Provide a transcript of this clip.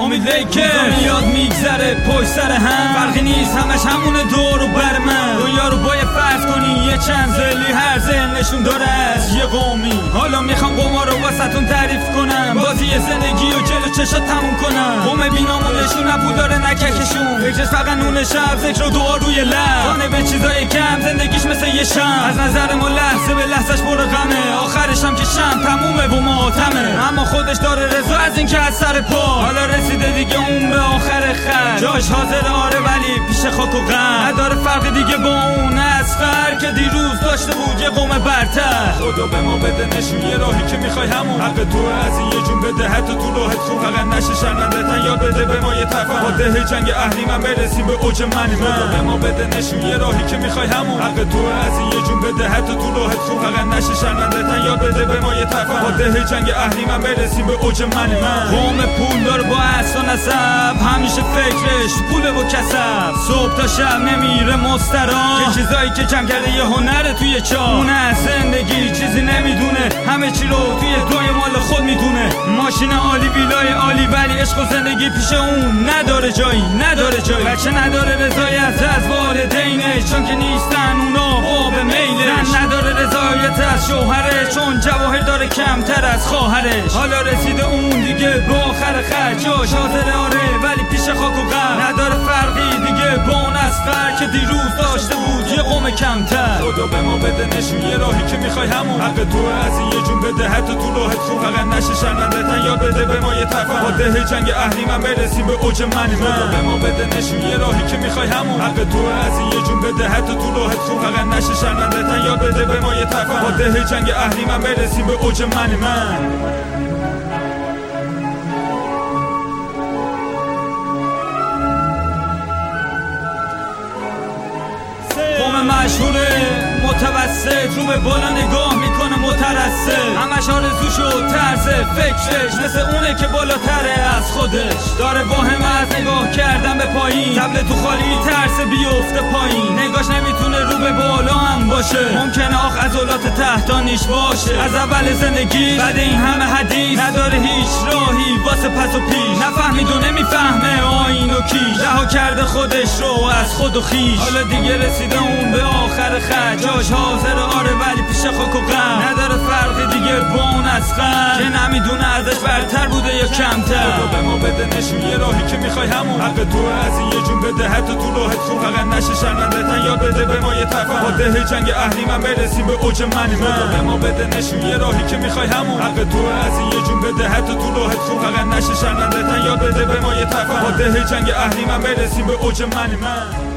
امید لیکر. میاد میگذره پشت سر هم. فرقی نیست همش همونه دور و بر من. دنیا رو باید فرض کنی یه چند زلی هر نشون داره از یه قومی. حالا می‌خوام قمار رو واسهتون تعریف کنم. بازی زندگی و جلو چشات تموم کنم. قوم بینامونشون نپول داره نککشون فکرش فقط نون شب ذکر و دعا روی لب. خانه به چیزای کم زندگیش مثل یه شم. از نظر ما لحظه به شم تمومه و ماتمه. اما خودش داره رضا از اینکه از سر پا. حالا رسیده دیگه اون به آخر خط جاش حاضر آره ولی پیش خاک و غم. نداره فرق دیگه با اون اسقر که دیروز داشته بود یه قوم برتر. خدا به ما بده نشون یه راهی که می‌خوای همون. حق تو از این یه جون بده حتی تو راهت خوب فقط نشه شرمنده یاد بده به ما یه طرف با ده جنگ اهلی من برسیم به اوج منی من. به ما بده نشون یه راهی که می‌خوای همون. حق تو از این یه جون بده حتی تو راهت خوب فقط نشه شرمنده یاد بده به ما یه طرف با ده جنگ اهلی من برسیم به اوج منی من. قوم پول دار با احسان نسب همیشه فکرش پول و کسب. صبح تا شب نمیره مسترا که چیزایی که کرده یه هنره توی چا اون زندگی چیزی نمی‌دونه. همه چی رو توی دوی مال خود می‌دونه. ماشین عالی ویلای عالی ولی عشق و زندگی پیش اون نداره جایی نداره جایی. بچه نداره رضایت از والدینه چون که نیستن اونا باب میله. نداره رضایت از شوهره چون جواهر داره کمتر از خواهرش. حالا رسیده اون دیگه به آخر خرج جاش حاضر آره ولی پیش خاک و غم. نداره با اسقر که دیروز داشته بود یه قوم کمتر. خدا به ما بده نشون یه راهی که می‌خوای همون. حق تو از این یه جون بده حتی تو راهت خوب فقط نشه شرمنده یاد بده به ما یه طرف با ده جنگ اهلی من برسیم به اوج منی من به ما بده نشون یه راهی که می‌خوای همون. حق تو از این یه جون بده حتی تو راهت خوب فقط نشه شرمنده یاد بده به ما یه طرف با ده جنگ اهلی من برسیم به اوج منی من. مشهوره متوسط رو به بالا نگاه می‌کنه مترسه. همش آرزوشو ترسه فکرش مثل اونه که بالاتره از خودش. داره واهم از نگاه کردن به پایین. تبل تو خالی ترسه بیفته پایین. نگاش نمی‌تونه رو به بالا هم باشه. ممکنه آخ عضلات تحتانیش باشه. از اول زندگی بعد این همه حدیث. نداره هیچ راهی واسه پس و پیش. نفهمید و کیش رها کرده خودش رو از خود و خیش. حالا دیگه رسیده اون به آخر خط جاش حاضر آره ولی پیش خاک و غم. نداره فرق دیگه با اون اسقر که نمی‌دونه ازش برتر بوده یا کمتر. خدا به ما بده نشون یه راهی که می‌خوای همون. حق تو از این یه جون بده. حتی تو راهت خوب فقط نشه شرمنده یاد بده به ما یه طرف با ده جنگ اهلی من برسیم به اوج منی. من به ما بده نشون یه راهی که می‌خوای همون. حق تو از این جون بده حتی تو راهت خوب فقط نشه شرمنده تن یاد بده به ما یه طرف با ده جنگ اهلی من برسیم به اوج منی من.